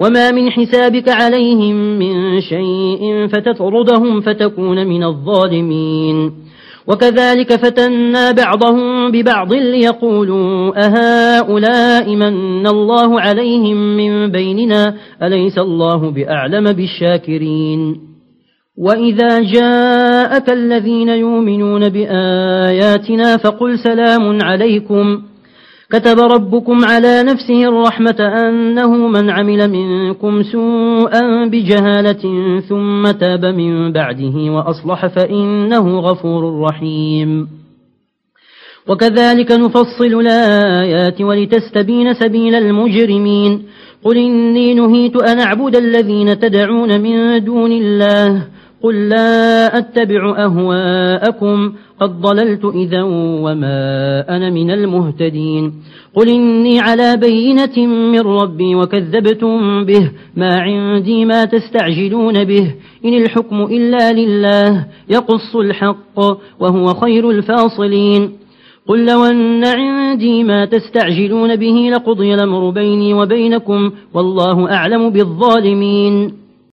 وما من حسابك عليهم من شيء فتطردهم فتكون من الظالمين وكذلك فتنا بعضهم ببعض ليقولوا أهؤلاء من الله عليهم من بيننا أليس الله بأعلم بالشاكرين وإذا جاءك الذين يؤمنون بآياتنا فقل سلام عليكم كتب ربكم على نفسه الرحمة أنه من عمل منكم سوءا بجهالة ثم تاب من بعده وأصلح فإنه غفور رحيم. وكذلك نفصل الآيات ولتستبين سبيل المجرمين. قل إني نهيت أن أعبد الذين تدعون من دون الله قل لا أتبع أهواءكم قد ضللت إذا وما أنا من المهتدين قل إني على بينة من ربي وكذبتم به ما عندي ما تستعجلون به إن الحكم إلا لله يقص الحق وهو خير الفاصلين قل لو أن عندي ما تستعجلون به لقضي الأمر بيني وبينكم والله أعلم بالظالمين